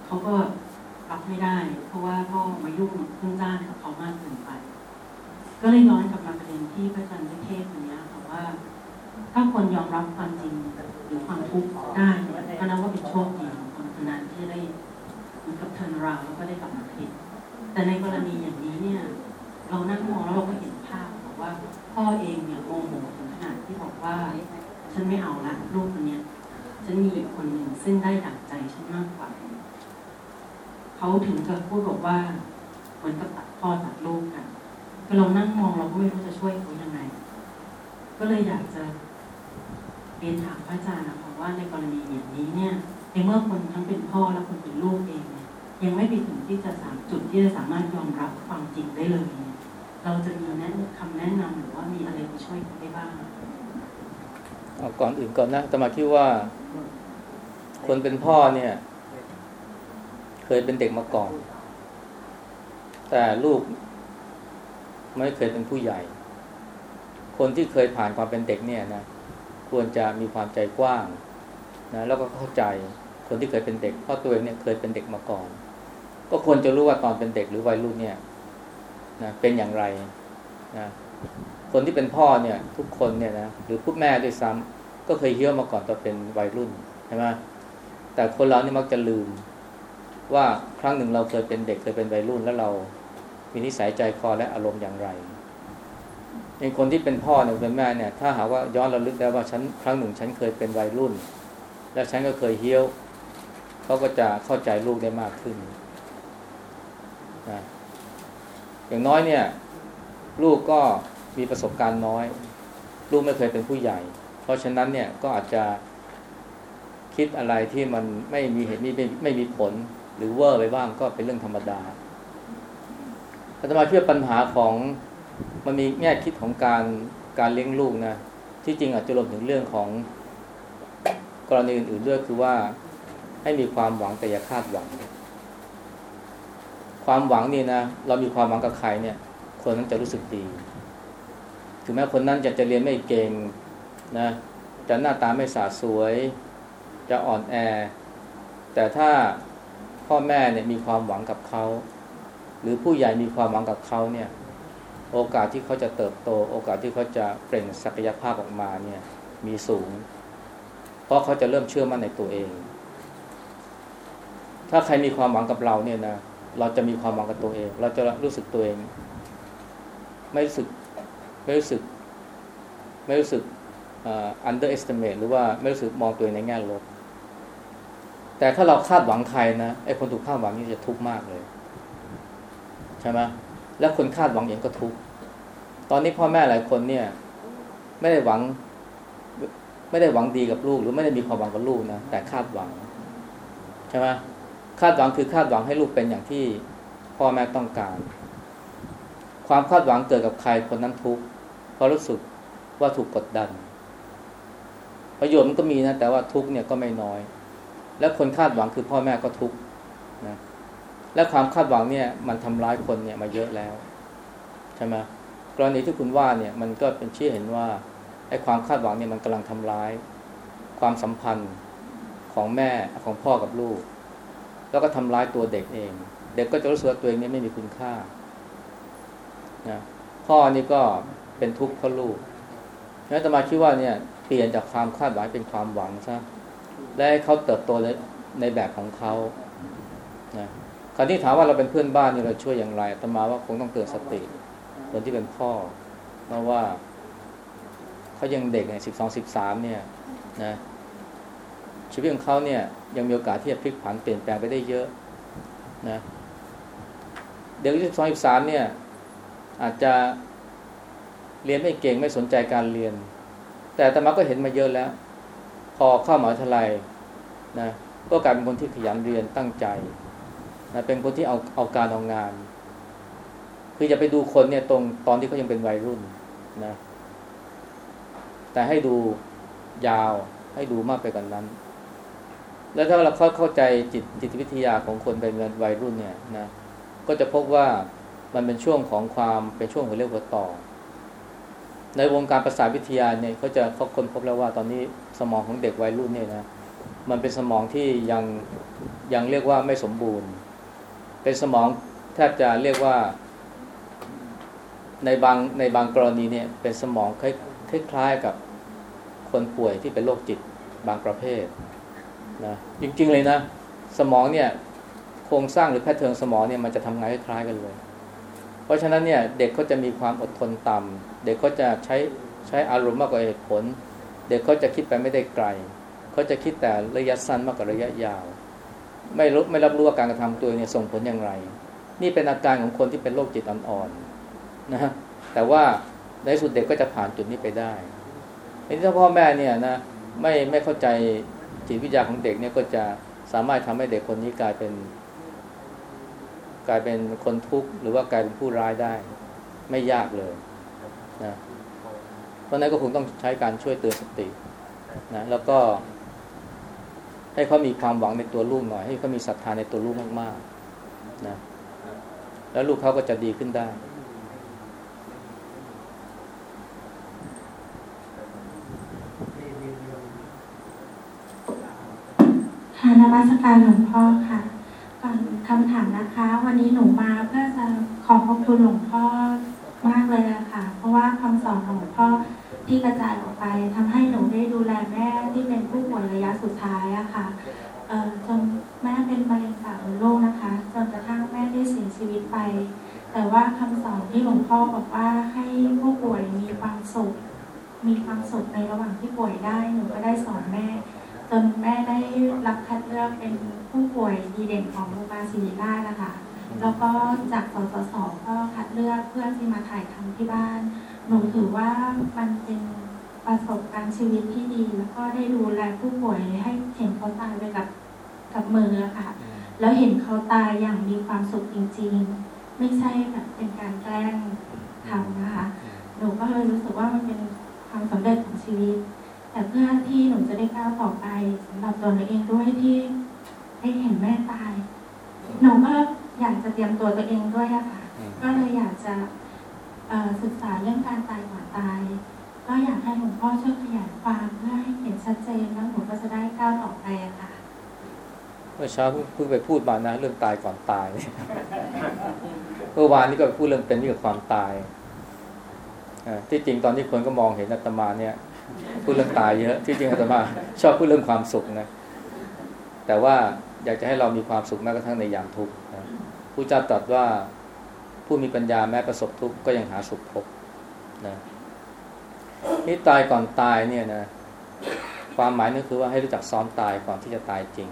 เขาก็รับไม่ได้ เพราะว่าพ่อมายุ่งขึ้นด้านกับเขามากเกินไป ก็เลยย้อนกลับมาประเด็นที่พระอาจารย์เทศวันนี้ค่ะว่า ถ้าคนยอมรับความจริงหรือความทุกข์ได้ก็นับว่าเป็นโชคดีของคนคนนั้นที่ได้เหมือนกับเทิร์นราวแล้วก็ได้กลับมาคิดแต่ในกรณีอย่างนี้เนี่ย เรานั่งมองแล้วเราก็เห็นภาพบอกว่า พ่อเองเนี่ยโมโหถึงขนาดที่บอกว่า ฉันไม่เอาละลูกคนเนี้ยฉันมีอีกคนหนึ่งซึ่งได้ดั่งใจฉันมากกว่าเขาถึงกับพูดบอกว่าเหมือนกับตัดพ่อตัดลูกกันคือเรานั่งมองเราก็ไม่รู้จะช่วยเขายังไง ก็เลยอยากจะเรียนถามพระอาจารย์นะคะว่าในกรณีอย่างนี้เนี่ยในเมื่อคนทั้งเป็นพ่อและคนเป็นลูกเองเนี่ยยังไม่ไปถึงที่จะสามจุดที่จะสามารถยอมรับความจริงได้เลยเนี่ย เราจะมีแนะคำแนะนำหรือว่ามีอะไรมาช่วยได้บ้างเอาก่อนอื่นก่อนนะตมาคิดว่า คนเป็นพ่อเนี่ย เคยเป็นเด็กมาก่อน แต่ลูกไม่เคยเป็นผู้ใหญ่ คนที่เคยผ่านความเป็นเด็กเนี่ยนะควรจะมีความใจกว้างนะแล้วก็เข้าใจคนที่เคยเป็นเด็กเพราะตัวเองเนี่ยเคยเป็นเด็กมาก่อน ก็ควรจะรู้ว่าตอนเป็นเด็กหรือวัยรุ่นเนี่ย นะเป็นอย่างไรนะคนที่เป็นพ่อเนี่ย ทุกคนเนี่ยนะหรือผู้แม่ด้วยซ้ำก็เคยเฮี้ยวมาก่อนตอนเป็นวัยรุ่นใช่ไหมแต่คนเรานี่มักจะลืม ว่าครั้งหนึ่งเราเคยเป็นเด็กเคยเป็นวัยรุ่น แล้วเรามีนิสัยใจคอและอารมณ์อย่างไรในคนที่เป็นพ่อเนี่ยเป็นแม่เนี่ย ถ้าหาว่าย้อนระลึกได้ว่าฉันครั้งหนึ่งฉันเคยเป็นวัยรุ่น และฉันก็เคยเฮี้ยวเขาก็จะเข้าใจลูกได้มากขึ้นนะ อย่างน้อยเนี่ย ลูกก็มีประสบการณ์น้อย ลูกไม่เคยเป็นผู้ใหญ่ เพราะฉะนั้นเนี่ยก็อาจจะคิดอะไรที่มันไม่มีเหตุไม่ไม่มีผล หรือเวอร์ไปบ้างก็เป็นเรื่องธรรมดาอาตมาคิดว่าปัญหาของมันมีแง่คิดของการการเลี้ยงลูกนะที่จริงอาจจะรวมถึงเรื่องของกรณีอื่นๆด้วยคือว่าให้มีความหวังแต่อย่าคาดหวัง ความหวังนี่นะเรามีความหวังกับใครเนี่ย คนนั้นจะรู้สึกดี ถึงแม้คนนั้นจะจะเรียนไม่เก่งนะจะหน้าตาไม่สาสวย จะอ่อนแอ แต่ถ้าพ่อแม่เนี่ยมีความหวังกับเขา หรือผู้ใหญ่มีความหวังกับเขาเนี่ย โอกาสที่เขาจะเติบโต โอกาสที่เขาจะเปล่งศักยภาพออกมาเนี่ย มีสูง เพราะเขาจะเริ่มเชื่อมั่นในตัวเอง ถ้าใครมีความหวังกับเราเนี่ยนะ เราจะมีความหวังกับตัวเอง เราจะรู้สึกตัวเอง ไม่รู้สึกไม่รู้สึก ไม่รู้สึก underestimate หรือว่าไม่รู้สึกมองตัวเองในแง่ลบ แต่ถ้าเราคาดหวังใครนะไอ้คนถูกคาดหวังนี่จะทุกข์มากเลย ใช่ไหมแล้วคนคาดหวังเองก็ทุกข์ตอนนี้พ่อแม่หลายคนเนี่ย ไม่ได้หวัง ไม่ได้หวังดีกับลูก หรือไม่ได้มีความหวังกับลูกนะแต่คาดหวัง ใช่ไหม คาดหวังคือคาดหวังให้ลูกเป็นอย่างที่พ่อแม่ต้องการ ความคาดหวังเกิดกับใครคนนั้นทุกข์เพราะรู้สึกว่าถูกกดดัน ประโยชน์มันก็มีนะแต่ว่าทุกข์เนี่ยก็ไม่น้อย และคนคาดหวังคือพ่อแม่ก็ทุกข์นะและความคาดหวังเนี่ยมันทำร้ายคนเนี่ยมาเยอะแล้วใช่ไหมกรณีที่คุณว่าเนี่ยมันก็เป็นชี้เห็นว่าไอ้ความคาดหวังเนี่ยมันกำลังทำร้าย ความสัมพันธ์ของแม่ของพ่อกับลูก แล้วก็ทำร้ายตัวเด็กเอง เด็กก็จะรู้สึกว่าตัวเองนี่ไม่มีคุณค่านะพ่อนี่ก็เป็นทุกข์เพราะลูกงั้นตมาคิดว่าเนี่ยเปลี่ยนจากความคาดหวังเป็นความหวังซะและให้เขาเติบโตในในแบบของเขานะคราวนี้ถามว่าเราเป็นเพื่อนบ้านนี่เราช่วยอย่างไรตมาว่าคงต้องเตือนสติคนที่เป็นพ่อ เพราะว่าเขายังเด็กเนี่ยสิบสองสิบสามเนี่ยนะ ชีวิตของเขาเนี่ยยังมีโอกาสที่จะพลิกผันเปลี่ยนแปลงไปได้เยอะนะเด็กอายุสองสิบสามเนี่ยอาจจะเรียนไม่เก่งไม่สนใจการเรียน แต่ตมาก็เห็นมาเยอะแล้ว พอเข้ามหาวิทยาลัยนะก็กลายเป็นคนที่ขยันเรียนตั้งใจนะเป็นคนที่เอาเอาการเอางาน คืออย่าไปดูคนเนี่ยตรงตอนที่เขายังเป็นวัยรุ่นนะแต่ให้ดูยาวให้ดูมากไปกว่านนั้น แล้วถ้าเราเข้าใจจิตจิตวิทยาของคนเป็นวัยรุ่นเนี่ยนะก็จะพบว่ามันเป็นช่วงของความเป็นช่วงหัวเรียวหัวต่อ ในวงการประสาทวิทยาเนี่ยเขาจะเขาค้นพบแล้วว่าตอนนี้สมองของเด็กวัยรุ่นเนี่ยนะมันเป็นสมองที่ยังยังเรียกว่าไม่สมบูรณ์ เป็นสมองแทบจะเรียกว่า ในบางในบางกรณีเนี่ย เป็นสมองคล้ายๆกับคนป่วยที่เป็นโรคจิตบางประเภท นะจริง ๆ เลยนะ สมองเนี่ย โครงสร้างหรือ pattern สมองเนี่ยมันจะทำงานคล้ายกันเลย เพราะฉะนั้นเนี่ย เด็กก็จะมีความอดทนต่ำเด็กก็จะใช้ใช้อารมณ์มากกว่าเหตุผล เด็กเขาจะคิดไปไม่ได้ไกลเขาจะคิดแต่ระยะสั้นมากกว่าระยะยาว ไม่รู้ไม่รับรู้ว่าการกระทำตัวเนี่ยส่งผลอย่างไร นี่เป็นอาการของคนที่เป็นโรคจิตอ่อนๆนะฮะแต่ว่าในสุดเด็กก็จะผ่านจุดนี้ไปได้ทีนี้ถ้าพ่อแม่เนี่ยนะไม่ไม่เข้าใจ จิตวิทยาของเด็กเนี่ยก็จะสามารถทำให้เด็กคนนี้กลายเป็น กลายเป็นคนทุกข์หรือว่ากลายเป็นผู้ร้ายได้ ไม่ยากเลยนะเพราะฉะนั้นก็คงต้องใช้การช่วยเตือนสตินะแล้วก็ให้เขามีความหวังในตัวลูกหน่อย ให้เขามีศรัทธาในตัวลูกมากๆนะแล้วลูกเขาก็จะดีขึ้นได้ ค่ะ นมัสการหลวงพ่อค่ะก่อนคำถามนะคะ วันนี้หนูมาเพื่อจะขอบพระคุณหลวงพ่อมากเลยะค่ะ เพราะว่าคำสอนของหลวงพ่อที่กระจายออกไปทำให้หนูได้ดูแลแม่ที่เป็นผู้ป่วยระยะสุดท้ายอะค่ะเอ่อจนแม่เป็นมะเร็งปากมดลูกนะคะจนกระทั่งแม่ได้เสียชีวิตไป แต่ว่าคำสอนที่หลวงพ่อบอกว่าให้ผู้ป่วยมีความสุขมีความสุขในระหว่างที่ป่วยได้หนูก็ได้สอนแม่ จนแม่ได้รับคัดเลือกเป็นผู้ป่วยดีเด่นของโรงพยาบาลศิริราชนะคะแล้วก็จากสสสก็คัดเลือกเพื่อที่มาถ่ายทำที่บ้าน หนูถือว่ามันเป็นประสบการณ์ชีวิตที่ดี แล้วก็ได้ดูแลผู้ป่วยให้เห็นเขาตายไปกับกับมืออะค่ะ แล้วเห็นเขาตายอย่างมีความสุขจริง ๆ ไม่ใช่แบบเป็นการแกล้งทำนะคะ หนูก็เลยรู้สึกว่ามันเป็นความสำเร็จของชีวิต แต่เพื่อที่หนูจะได้ก้าวต่อไปสำหรับตัวหนูเองด้วยที่ได้เห็นแม่ตาย หนูก็อยากจะเตรียมตัวตัวเองด้วยอะค่ะอืมก็เลยอยากจะเอ่อศึกษาเรื่องการตายก่อนตาย ก็อยากให้หลวงพ่อช่วยขยายความเพื่อให้เห็นชัดเจนแล้วหนูก็จะได้ก้าวต่อไปอะค่ะเมื่อเช้าเพิ่งเพิ่งไปพูดมานะ เรื่องตายก่อนตายเนี่ยเมื่อวานนี้ก็ไปพูดเรื่องเป็นมิตรกับความตายอ่าที่จริงตอนที่คนก็มองเห็นอาตมาเนี่ย พูดเรื่องตายเยอะที่จริงอาตมาชอบพูดเรื่องความสุขนะ แต่ว่าอยากจะให้เรามีความสุขแม้กระทั่งในยามทุกข์นะผู้เจ้าตรัสว่าผู้มีปัญญาแม้ประสบทุกข์ก็ยังหาสุขพบนะนี่ตายก่อนตายเนี่ยนะความหมายนั่นคือว่าให้รู้จักซ้อมตายก่อนที่จะตายจริง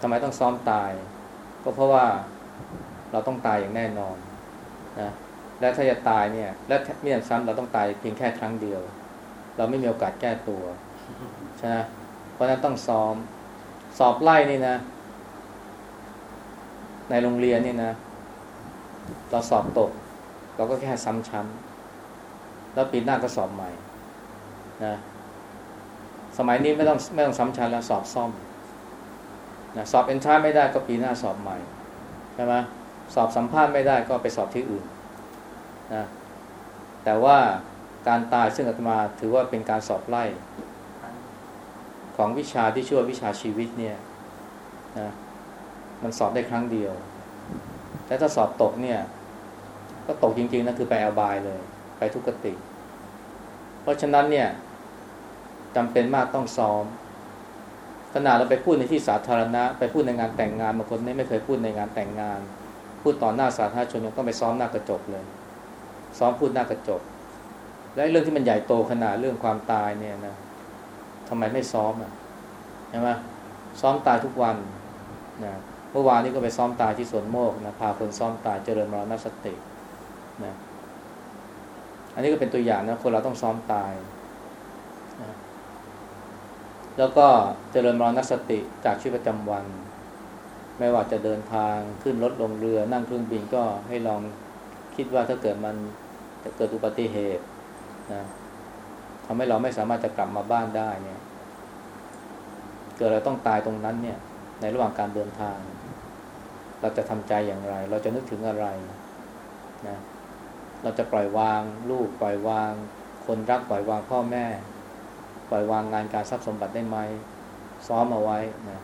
ทำไมต้องซ้อมตาย ก็เพราะว่าเราต้องตายอย่างแน่นอนนะและถ้าจะตายเนี่ย และเมื่อซ้ำเราต้องตายเพียงแค่ครั้งเดียว เราไม่มีโอกาสแก้ตัวใช่ไหมเพราะนั้นต้องซ้อม สอบไล่นี่นะ ในโรงเรียนนี่นะ เราสอบตก เราก็แค่ซ้ำชั้นแล้วปีหน้าก็สอบใหม่นะสมัยนี้ไม่ต้องไม่ต้องซ้ำชั้นแล้วสอบซ่อมนะสอบเอนทรานไม่ได้ก็ปีหน้าสอบใหม่ใช่ไหมสอบสัมภาษณ์ไม่ได้ก็ไปสอบที่อื่นนะแต่ว่า การตายซึ่งอาตมาถือว่าเป็นการสอบไล่ ของวิชาที่ชื่อว่าวิชาชีวิตเนี่ยนะมันสอบได้ครั้งเดียว แต่ถ้าสอบตกเนี่ย ก็ตกจริงๆนะคือไปอาบายเลย ไปทุกขติ เพราะฉะนั้นเนี่ยจำเป็นมากต้องซ้อมขนาดเราไปพูดในที่สาธารณะ ไปพูดในงานแต่งงานบางคนไม่เคยพูดในงานแต่งงาน พูดต่อหน้าสาธารณชนยังต้องไปซ้อมหน้ากระจกเลย ซ้อมพูดหน้ากระจก และเรื่องที่มันใหญ่โตขนาดเรื่องความตายเนี่ยนะทำไมไม่ซ้อมอะใช่ไหมซ้อมตายทุกวันนะเมื่อวานนี้ก็ไปซ้อมตายที่สวนโมกนะพาคนซ้อมตายเจริญมรณสตินะอันนี้ก็เป็นตัวอย่างนะคนเราต้องซ้อมตายนะแล้วก็เจริญมรณสติจากชีวิตประจำวัน ไม่ว่าจะเดินทางขึ้นรถลงเรือนั่งเครื่องบินก็ให้ลองคิดว่าถ้าเกิดมันจะเกิดอุบัติเหตุ นะทำให้เราไม่สามารถจะกลับมาบ้านได้เนี่ย เกิดเราต้องตายตรงนั้นเนี่ย ในระหว่างการเดินทาง เราจะทำใจอย่างไร เราจะนึกถึงอะไรนะเราจะปล่อยวางลูกปล่อยวาง คนรักปล่อยวางพ่อแม่ ปล่อยวางงานการทรัพย์สมบัติได้ไหมซ้อมเอาไว้นะ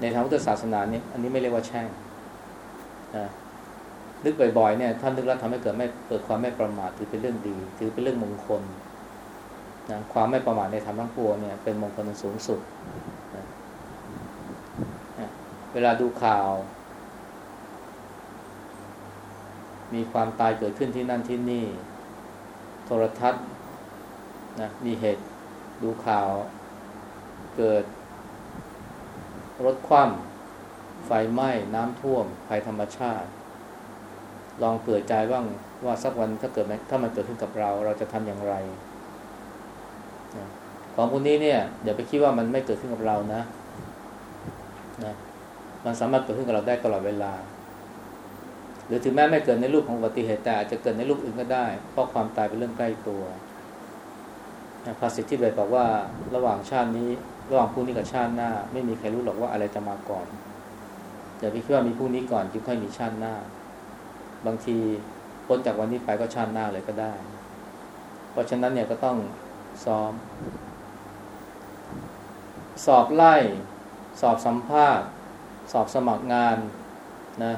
ในทางพุทธศาสนาเนี่ยอันนี้ไม่เรียกว่าแช่งนะ นึกบ่อยๆเนี่ยท่านนึกแล้วทำให้เกิดไม่เกิดความไม่ประมาทถือเป็นเรื่องดี ถือเป็นเรื่องมงคลนะความไม่ประมาทในธรรมทั้งปวงเนี่ยเป็นมงคลอันสูงสุดนะเวลาดูข่าว มีความตายเกิดขึ้นที่นั่นที่นี่ โทรทัศน์นะมีเหตุดูข่าว เกิด รถคว่ำไฟไหม้น้ำท่วมภัยธรรมชาติ ลองเปิดใจบ้างว่าสักวันถ้าเกิดถ้ามันเกิดขึ้นกับเรา เราจะทำอย่างไรของพวกนี้เนี่ยอย่าไปคิดว่ามันไม่เกิดขึ้นกับเรานะนะมันสามารถเกิดขึ้นกับเราได้ตลอดเวลา หรือถึงแม้ไม่เกิดในรูปของอุบัติเหตุแต่อาจจะเกิดในรูปอื่นก็ได้ เพราะความตายเป็นเรื่องใกล้ตัวนะภาษิตที่เบสบอกว่าระหว่างชาตินี้ ระหว่างพรุ่งนี้กับชาติหน้า ไม่มีใครรู้หรอกว่าอะไรจะมาก่อนอย่าไปคิดว่ามีพรุ่งนี้ก่อนจึงค่อยมีชาติหน้า บางทีพ้นจากวันนี้ไปก็ชาติหน้าเลยก็ได้ เพราะฉะนั้นเนี่ยก็ต้องซ้อม สอบไล่ สอบสัมภาษณ์ สอบสมัครงานนะ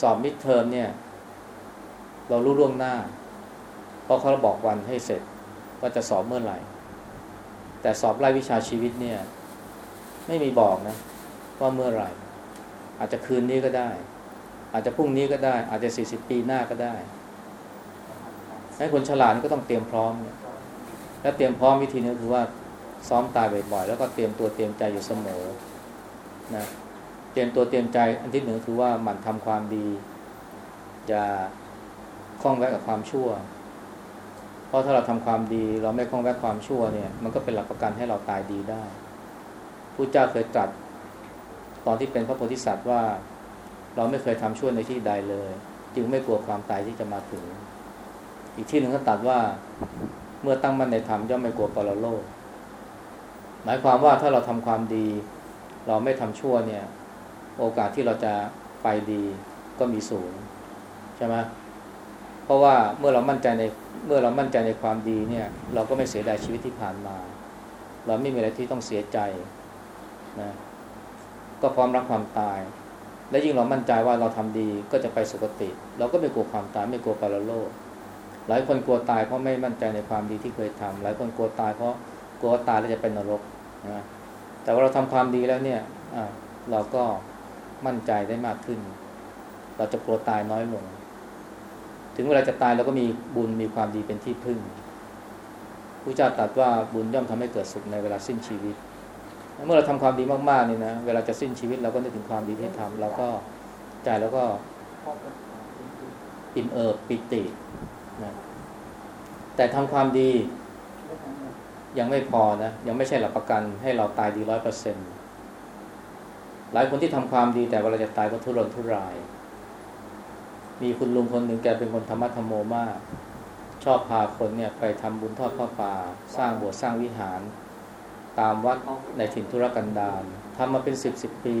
สอบมิดเทอมเนี่ย เรารู้ล่วงหน้า เพราะเขาบอกวันให้เสร็จว่าจะสอบเมื่อไหร่ แต่สอบไล่วิชาชีวิตเนี่ย ไม่มีบอกนะ ว่าเมื่อไหร่ อาจจะคืนนี้ก็ได้ อาจจะพรุ่งนี้ก็ได้ อาจจะสี่สิบปีหน้าก็ได้ให้คนฉลาดก็ต้องเตรียมพร้อมและเตรียมพร้อมวิธีนึงคือว่าซ้อมตายบ่อยๆแล้วก็เตรียมตัวเตรียมใจอยู่เสมอนะเตรียมตัวเตรียมใจอันที่หนึ่งคือว่าหมั่นทำความดี อย่าคล้องแวะกับความชั่ว เพราะถ้าเราทำความดี เราไม่คล้องแวะความชั่วเนี่ย มันก็เป็นหลักประกันให้เราตายดีได้ผู้เจ้าเคยตรัสตอนที่เป็นพระโพธิสัตว์ว่า เราไม่เคยทำชั่วในที่ใดเลย จึงไม่กลัวความตายที่จะมาถึง อีกที่หนึ่งก็ตรัสว่าเมื่อตั้งมั่นในธรรมย่อมไม่กลัวปรโลก หมายความว่าถ้าเราทำความดี เราไม่ทำชั่วเนี่ย โอกาสที่เราจะไปดีก็มีสูงใช่ไหมเพราะว่าเมื่อเรามั่นใจในเมื่อเรามั่นใจในความดีเนี่ย เราก็ไม่เสียดายชีวิตที่ผ่านมา เราไม่มีอะไรที่ต้องเสียใจนะก็พร้อมรับความตาย และยิ่งเรามั่นใจว่าเราทำดีก็จะไปสุคติ เราก็ไม่กลัวความตายไม่กลัวปรโลก หลายคนกลัวตายเพราะไม่มั่นใจในความดีที่เคยทำหลายคนกลัวตายเพราะกลัวตายแล้วจะเป็นนรกนะแต่ว่าเราทำความดีแล้วเนี่ยเราก็มั่นใจได้มากขึ้น เราจะกลัวตายน้อยลง ถึงเวลาจะตายเราก็มีบุญมีความดีเป็นที่พึ่งพระเจ้าตรัสว่าบุญย่อมทำให้เกิดสุขในเวลาสิ้นชีวิต เมื่อเราทำความดีมากๆนี่นะเวลาจะสิ้นชีวิตเราก็นึกถึงความดีที่ทำเราก็ใจเราก็อิ่มเอิบปิตินะแต่ทำความดียังไม่พอนะยังไม่ใช่หลักประกันให้เราตายดีร้อยเปอร์เซ็นหลายคนที่ทำความดีแต่เวลาจะตายก็ทุรนทุราย มีคุณลุงคนหนึ่งแกเป็นคนธรรมะธรรมโมมาก ชอบพาคนเนี่ยไปทำบุญทอดข้าวป่า สร้างโบสถ์สร้างวิหาร ตามวัดในถิ่นธุรกันดารทำมาเป็นสิบสิบปี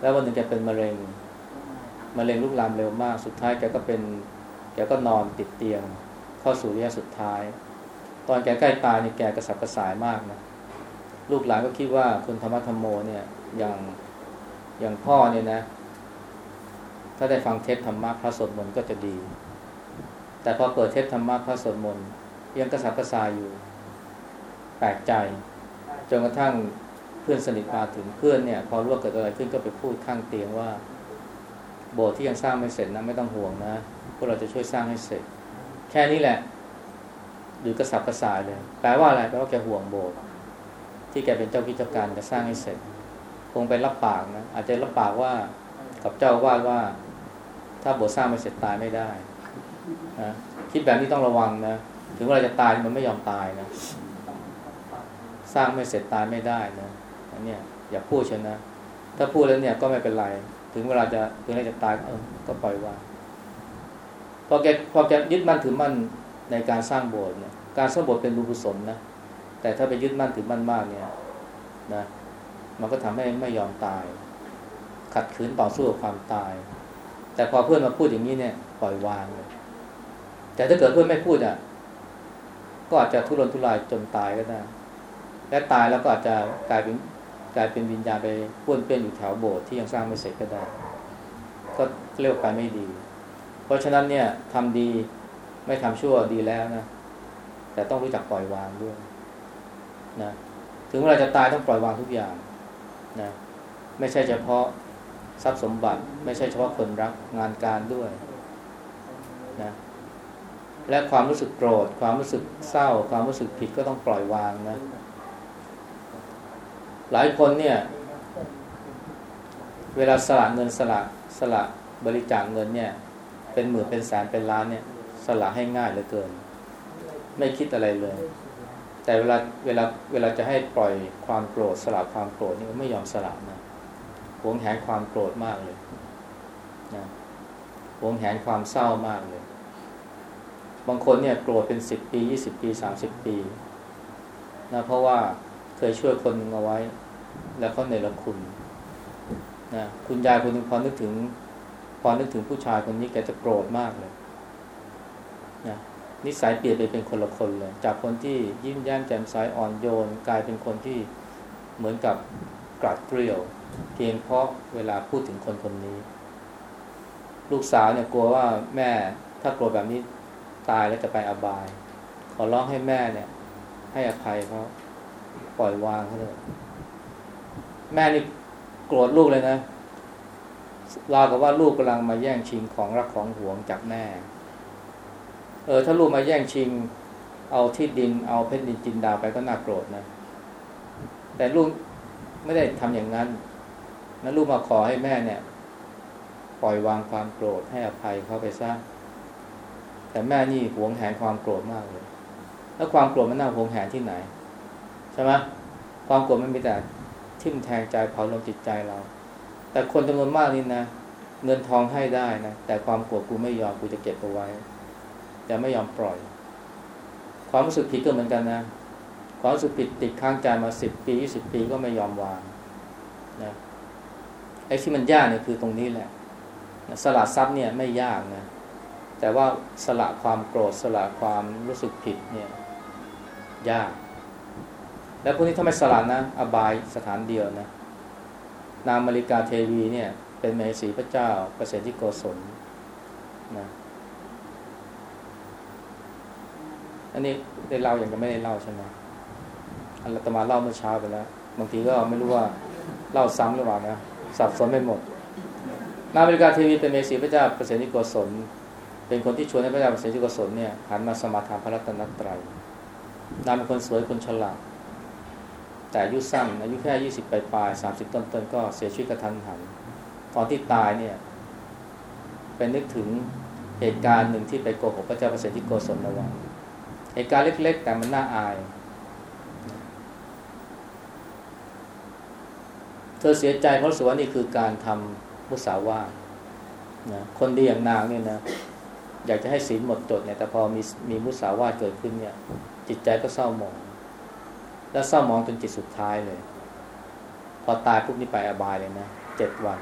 แล้ววันหนึ่งแกเป็นมะเร็งมะเร็งลุกลามเร็วมาก สุดท้ายแกก็เป็นแกก็นอนติดเตียง เข้าสู่ระยะสุดท้าย ตอนแกใกล้ตายเนี่ยแกกระสับกระส่ายมากนะลูกหลานก็คิดว่าคุณธรรมะธรรมโมเนี่ยอย่างอย่างพ่อเนี่ยนะ ถ้าได้ฟังเทปธรรมะพระสวดมนต์ก็จะดี แต่พอเปิดเทปธรรมะพระสวดมนต์ยังกระสับกระส่ายอยู่ แปลกใจ จนกระทั่งเพื่อนสนิทมาถึงเพื่อนเนี่ย พอรู้ว่าเกิดอะไรขึ้นก็ไปพูดข้างเตียงว่า โบสถ์ที่ยังสร้างไม่เสร็จนะไม่ต้องห่วงนะพวกเราจะช่วยสร้างให้เสร็จ แค่นี้แหละ หรือกระสับกระส่ายเลย แปลว่าอะไรแปลว่าแกห่วงโบสถ์ที่แกเป็นเจ้าพิจการจะสร้างให้เสร็จ คงไปรับปากนะอาจจะรับปากว่ากับเจ้าวาดว่า ถ้าโบสถ์สร้างไม่เสร็จตายไม่ได้นะคิดแบบนี้ต้องระวังนะถึงเวลาจะตายมันไม่ยอมตายนะ สร้างไม่เสร็จตายไม่ได้นะอันนี้อย่าพูดเชนนะ ถ้าพูดแล้วเนี่ยก็ไม่เป็นไร ถึงเวลาจะถึงเวลาจะตายเออก็ปล่อยวางพอแกพอแกยึดมั่นถือมั่นในการสร้างโบสถ์เนี่ยการสร้างโบสถ์เป็นบุญกุศลนะแต่ถ้าไปยึดมั่นถือมั่นมากเนี่ยนะ มันก็ทำให้ไม่ยอมตาย ขัดขืนต่อสู้กับความตาย แต่พอเพื่อนมาพูดอย่างนี้เนี่ยปล่อยวางเลยแต่ถ้าเกิดเพื่อนไม่พูดอะก็อาจจะทุรนทุรายจนตายก็ได้ และตายแล้วก็อาจจะกลายเป็นกลายเป็นวิญญาณไปป้วนเปี้ยนอยู่แถวโบสถ์ที่ยังสร้างไม่เสร็จก็ได้ ก็เรียกไปไม่ดี เพราะฉะนั้นเนี่ยทำดีไม่ทำชั่วดีแล้วนะ แต่ต้องรู้จักปล่อยวางด้วยนะถึงเวลาจะตายต้องปล่อยวางทุกอย่างนะไม่ใช่เฉพาะทรัพย์สมบัติ ไม่ใช่เฉพาะคนรักงานการด้วยนะและความรู้สึกโกรธ ความรู้สึกเศร้า ความรู้สึกผิดก็ต้องปล่อยวางนะ หลายคนเนี่ย เวลาสละเงินสละสละบริจาคเงินเนี่ย เป็นหมื่นเป็นแสนเป็นล้านเนี่ย สละให้ง่ายเหลือเกิน ไม่คิดอะไรเลย แต่เวลาเวลาเวลาจะให้ปล่อยความโกรธสละความโกรธนี่ไม่ยอมสละนะหวงแหนความโกรธมากเลยนะหวงแหนความเศร้ามากเลย บางคนเนี่ยโกรธเป็นสิบปียี่สิบปีสามสิบปีนะเพราะว่า เคยช่วยคนเอาไว้ แล้วเขาเนรคุณนะคุณยายคนนึ่งพอนึกถึง พอนึกถึงผู้ชายคนนี้แกจะโกรธมากเลยนะนิสัยเปลี่ยนไปเป็นคนละคนเลย จากคนที่ยิ้มแย้มแจ่มใสอ่อนโยน กลายเป็นคนที่เหมือนกับกราดเกลียว เพียงเพราะเวลาพูดถึงคนคนนี้ ลูกสาวเนี่ยกลัวว่าแม่ถ้าโกรธแบบนี้ตายแล้วจะไปอบาย ขอร้องให้แม่เนี่ย ให้อภัยเขา ปล่อยวางเขาเลยแม่นี่โกรธลูกเลยนะราวกับว่าลูกกำลังมาแย่งชิงของรักของหวงจากแม่ เออ ถ้าลูกมาแย่งชิง เอาที่ดินเอาเพชรดินจินดาไปก็น่าโกรธนะ แต่ลูกไม่ได้ทำอย่างนั้นนะลูกมาขอให้แม่เนี่ย ปล่อยวางความโกรธให้อภัยเขาไปซะแต่แม่นี่หวงแหนความโกรธมากเลย แล้วความโกรธมันน่าหวงแหนที่ไหน ใช่ไหมความโกรธมันมีแต่ทิ่มแทงใจเผาลงจิตใจเรา แต่คนจำนวนมากนี่นะเงินทองให้ได้นะแต่ความโกรธกูไม่ยอมกูจะเก็บเอาไว้จะไม่ยอมปล่อย ความรู้สึกผิดก็เหมือนกันนะความรู้สึกผิดติดค้างใจมาสิบปียี่สิบปีก็ไม่ยอมวางนะไอ้ที่มันยากเนี่ยคือตรงนี้แหละสละทรัพย์เนี่ยไม่ยากนะแต่ว่าสละความโกรธสละความรู้สึกผิดเนี่ยยาก แล้วพวกนี้ถ้าไม่สละนะ อบายสถานเดียวนะ นางมาริกาเทวีเนี่ย เป็นมเหสีพระเจ้าเกษตรที่โกศลนะอันนี้ได้เล่าอย่างจะไม่ได้เล่าใช่ไหมอันรัตมาเล่าเมื่อเช้าไปแล้ว บางทีก็ไม่รู้ว่าเล่าซ้ำหรือเปล่านะสับสนไปหมด นางมริกาเทวีเป็นเหสีพระเจ้าเกษตรที่โกศล เป็นคนที่ชวนให้พระเจ้าเกษตรที่โกศลเนี่ยหันมาสมาทานพระรัตนตรัยนางเป็นคนสวยคนฉลาด แต่อายุสั้นอายุแค่ยี่สิบปลายปลายสามสิบต้นต้นก็เสียชีวิตกระทันหัน ตอนที่ตายเนี่ยเป็นนึกถึงเหตุการณ์หนึ่งที่ไปโกหกพระเจ้าปเกษตรที่โกศลเอาไว้เหตุการณ์เล็ก ๆ แต่มันน่าอาย เธอเสียใจเพราะสว่านี่คือการทำมุสาวาทนะคนดีอย่างนางเนี่ยนะอยากจะให้ศีลหมดจดเนี่ยแต่พอมีมีมุสาวาทเกิดขึ้นเนี่ย จิตใจก็เศร้าหมอง แล้วเศร้ามองจนจิตสุดท้ายเลย พอตายปุ๊บนี่ไปอบายเลยนะเจ็ดวัน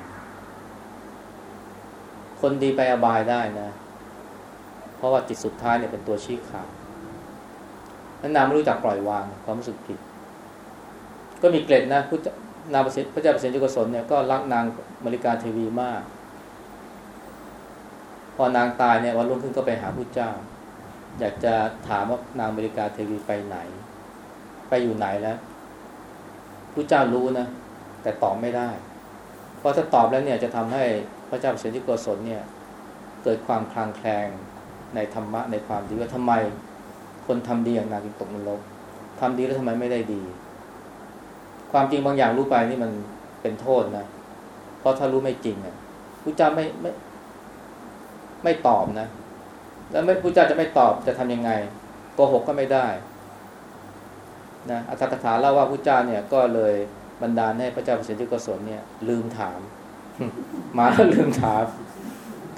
คนดีไปอบายได้นะ เพราะว่าจิตสุดท้ายเนี่ยเป็นตัวชี้ขาดนั้นนางไม่รู้จักปล่อยวางความรู้สึกผิด ก็มีเกร็ดนะพุทธนางพระเจ้าปรตจุกสนเนี่ยก็รักนางมริกาเทวีมาก พอนางตายเนี่ยวันรุ่งขึ้นก็ไปหาพระเจ้า อยากจะถามว่านางมริกาเทวีไปไหน ไปอยู่ไหนแล้วพระเจ้ารู้นะ แต่ตอบไม่ได้ เพราะถ้าตอบแล้วเนี่ยจะทำให้พระเจ้าเปรตจุกสนเนี่ย เกิดความคลางแคลงในธรรมะในความดีว่าทำไม คนทำดีอย่างนางจึงตกนรกทำดีแล้วทำไมไม่ได้ดี ความจริงบางอย่างรู้ไปนี่มันเป็นโทษนะ เพราะถ้ารู้ไม่จริงอะพระเจ้าไม่ไม่ ไม่ตอบนะ แล้วไม่พระเจ้าจะไม่ตอบจะทำยังไงโกหกก็ไม่ได้ นะอัตถกถาเล่าว่าพระเจ้าเนี่ยก็เลยบันดาลให้พระเจ้าเปรตที่กศลเนี่ย ลืมถาม มาแล้วลืมถาม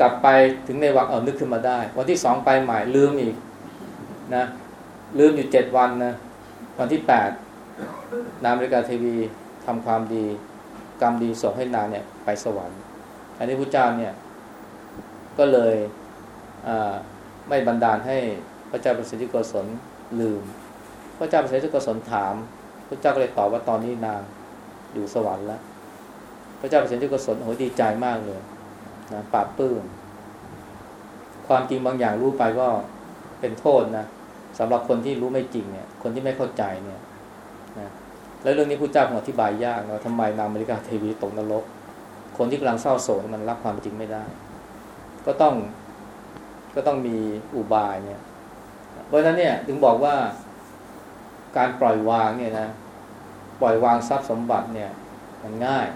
กลับไปถึงในวังเอานึกขึ้นมาได้ วันที่สองไปใหม่ลืมอีกนะลืมอยู่เจ็ดวันนะวันที่แปดนางบริการเทวีทำความดีกรรมดีส่งให้นางเนี่ยไปสวรรค์ อันนี้พระเจ้าเนี่ย ก็เลยไม่บันดาลให้พระเจ้าประสิทธิโกศลลืม พระเจ้าประสิทธิโกศลถาม พระเจ้าก็เลยตอบว่าตอนนี้นางอยู่สวรรค์แล้ว พระเจ้าประสิทธิโกศลโอ้ดีใจมากเลยนะปราบปลื้มความจริงบางอย่างรู้ไปก็เป็นโทษนะสำหรับคนที่รู้ไม่จริงเนี่ย คนที่ไม่เข้าใจเนี่ยนะแล้วเรื่องนี้พระเจ้าคงอธิบายยากนะทำไมนางมริกาเทวีตกนรก คนที่กำลังเศร้าโศกมันรับความจริงไม่ได้ ก็ต้องก็ต้องมีอุบายเนี่ย เพราะฉะนั้นเนี่ยถึงบอกว่า การปล่อยวางเนี่ยนะ ปล่อยวางทรัพย์สมบัติเนี่ย มันง่าย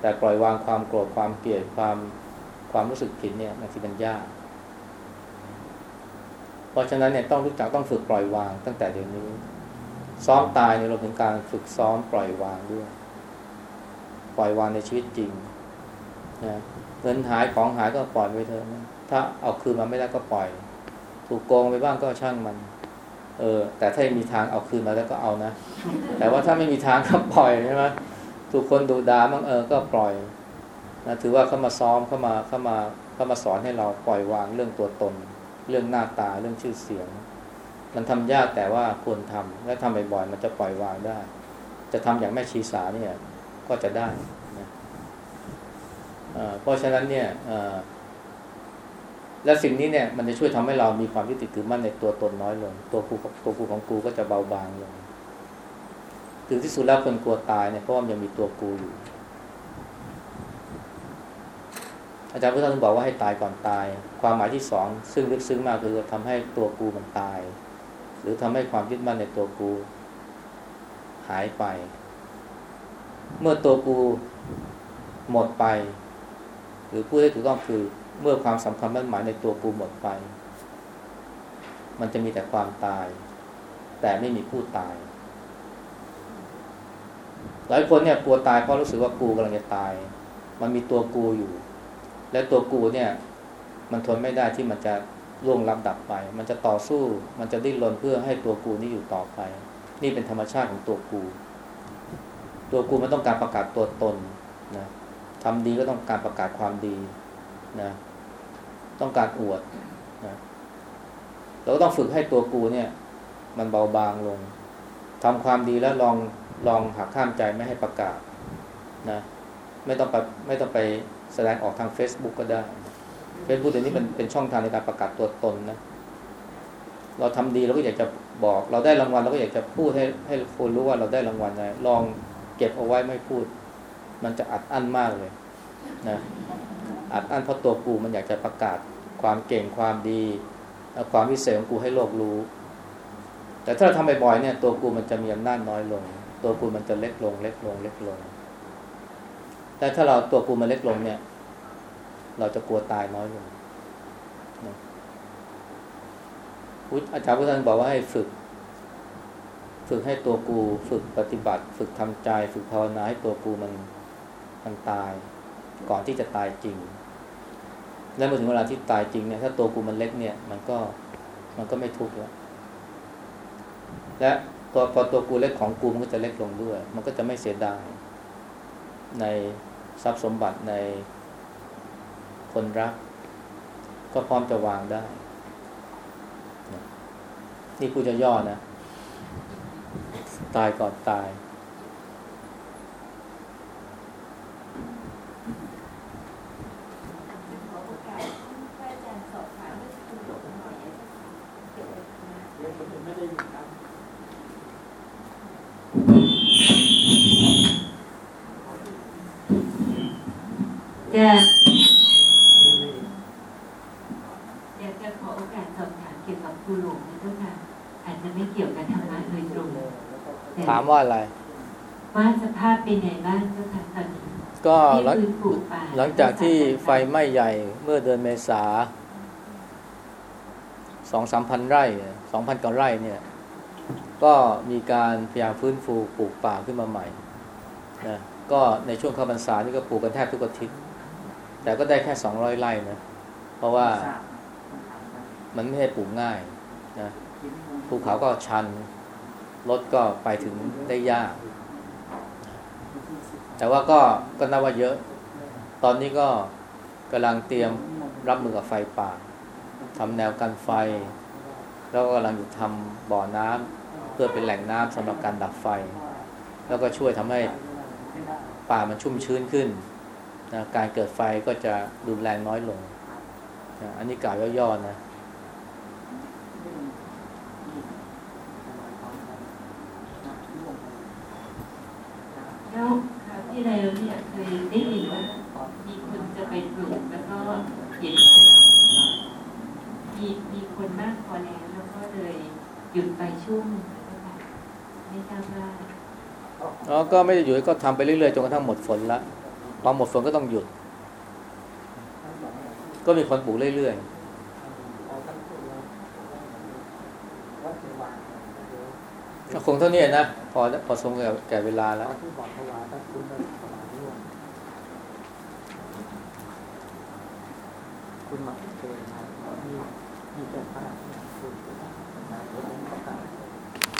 แต่ปล่อยวางความโกรธความเกลียดความความรู้สึกผิดเนี่ยมันที่มันยาก เพราะฉะนั้นเนี่ยต้องรู้จักต้องฝึกปล่อยวางตั้งแต่เดี๋ยวนี้ ซ้อมตายเนี่ยเราถึงการฝึกซ้อมปล่อยวางด้วย ปล่อยวางในชีวิตจริงนะเงินหายของหายก็ปล่อยไปเถอะนะถ้าเอาคืนมาไม่ได้ก็ปล่อย ถูกโกงไปบ้างก็ช่างมัน เออ แต่ถ้ามีทางเอาคืนมาแล้วก็เอานะ แต่ว่าถ้าไม่มีทางก็ปล่อยใช่ไหมถูกคนดูด่าบ้างเออก็ปล่อยนะถือว่าเขามาซ้อมเข้ามาเข้ามาเข้ามาสอนให้เราปล่อยวางเรื่องตัวตน เรื่องหน้าตาเรื่องชื่อเสียง มันทำยากแต่ว่าควรทำและทำบ่อยๆมันจะปล่อยวางได้ จะทำอย่างแม่ชีสาเนี่ยก็จะได้นะเพราะฉะนั้นเนี่ยออ และสิ่งนี้เนี่ยมันจะช่วยทำให้เรามีความยึดติดถือมั่นในตัวตนน้อยลง ตัวกูตัวกูของกูก็จะเบาบางลงถึงที่สุดแล้วคนกลัวตายเนี่ยเพราะว่ามันยังมีตัวกูอยู่ อาจารย์พุทธทาสบอกว่าให้ตายก่อนตาย ความหมายที่สองซึ่งลึกซึ้งมากคือทำให้ตัวกูมันตาย หรือทำให้ความยึดมั่นในตัวกู หายไป เมื่อตัวกูหมดไป หรือพูดได้ถูกต้องคือ เมื่อความสำคัญมั่นหมายในตัวกูหมดไป มันจะมีแต่ความตาย แต่ไม่มีผู้ตาย หลายคนเนี่ยกลัวตายเพราะรู้สึกว่ากูกำลังจะตาย มันมีตัวกูอยู่ และตัวกูเนี่ย มันทนไม่ได้ที่มันจะล่วงลับดับไป มันจะต่อสู้ มันจะดิ้นรนเพื่อให้ตัวกูนี่อยู่ต่อไป นี่เป็นธรรมชาติของตัวกู ตัวกูมันต้องการประกาศตัวตนนะทำดีก็ต้องการประกาศความดีนะ ต้องการอวดนะเราก็ต้องฝึกให้ตัวกูเนี่ย มันเบาบางลงทำความดีแล้วลองลองหักข้ามใจไม่ให้ประกาศนะไม่ต้องไปไม่ต้องไปแสดงออกทาง Facebook ก็ได้เฟซบุ๊กเดี๋ยวนี้เป็นเป็นช่องทางในการประกาศตัวตนนะเราทำดีเราก็อยากจะบอก เราได้รางวัลเราก็อยากจะพูดให้ให้คนรู้ว่าเราได้รางวัลอะไรลองเก็บเอาไว้ไม่พูด มันจะอัดอั้นมากเลยนะ อัดอั้นเพราะตัวกูมันอยากจะประกาศความเก่งความดี ความวิเศษของกูให้โลกรู้ แต่ถ้าเราทำบ่อยๆเนี่ย ตัวกูมันจะมีอำนาจน้อยลง ตัวกูมันจะเล็กลง เล็กลง เล็กลง แต่ถ้าเราตัวกูมันเล็กลงเนี่ย เราจะกลัวตายน้อยลงอาจารย์พุทธานบอกว่าให้ฝึก ฝึกให้ตัวกูฝึกปฏิบัติ ฝึกทำใจ ฝึกภาวนาให้ตัวกูมันมันตาย ก่อนที่จะตายจริง และเมื่อถึงเวลาที่ตายจริงเนี่ยถ้าตัวกูมันเล็กเนี่ย มันก็มันก็ไม่ทุกข์แล้วและตัวพอตัวกูเล็กของกูมันก็จะเล็กลงด้วย มันก็จะไม่เสียดายในทรัพย์สมบัติในคนรัก ก็พร้อมจะวางได้ นี่พูจะย่อนะ ตายก่อนตาย จะอยากจะขอโอกาสสอบถามเกี่ยวกับครูหลวงนะเจ้าค่ะ อาจจะไม่เกี่ยวกับธรรมะโดยตรงแต่ ถามว่าอะไร ว่าสภาพเป็นไงบ้างเจ้าค่ะตอนนี้ก็ที่หลังคือปลูกป่าหลังจากที่ไฟไหม้ใหญ่เมื่อเดือนเมษาสองสามพันไร่สองพันกว่าไร่เนี่ย ก็มีการพยายามฟื้นฟูปลูกป่าขึ้นมาใหม่นะก็ในช่วงเข้าพรรษานี่ก็ปลูกกันแทบทุกอาทิตย์ แต่ก็ได้แค่สองร้อยไร่นะเพราะว่ามันไม่ใช่ปลูกง่ายนะภูเขาก็ชัน รถก็ไปถึงได้ยาก แต่ว่าก็ก็นับว่าเยอะ ตอนนี้ก็กำลังเตรียมรับมือกับไฟป่าทำแนวกันไฟ แล้วก็กำลังทำบ่อน้ำเพื่อเป็นแหล่งน้ำสำหรับการดับไฟ แล้วก็ช่วยทำให้ป่ามันชุ่มชื้นขึ้นนะการเกิดไฟก็จะรุนแรงน้อยลงนะอันนี้กล่าวย่อๆนะ แล้วเนี่ยเคยได้ยินว่ามีคนจะไปปลูกแล้วก็เห็นว่มีมีคนมากพอแล้วแล้วก็เลยหยุดไปช่วงไม่ทราบว่าอ๋อก็ไม่ได้หยุดก็ทำไปเรื่อยๆจนกระทั่งหมดฝนละพอหมดฝนก็ต้องหยุด ก็มีคนปลูกเรื่อยๆก็คงเท่านี้นะ พอพอสมแก่เวลาแล้ว คุณหมอเจอมาที่ที่เจ้าภาพ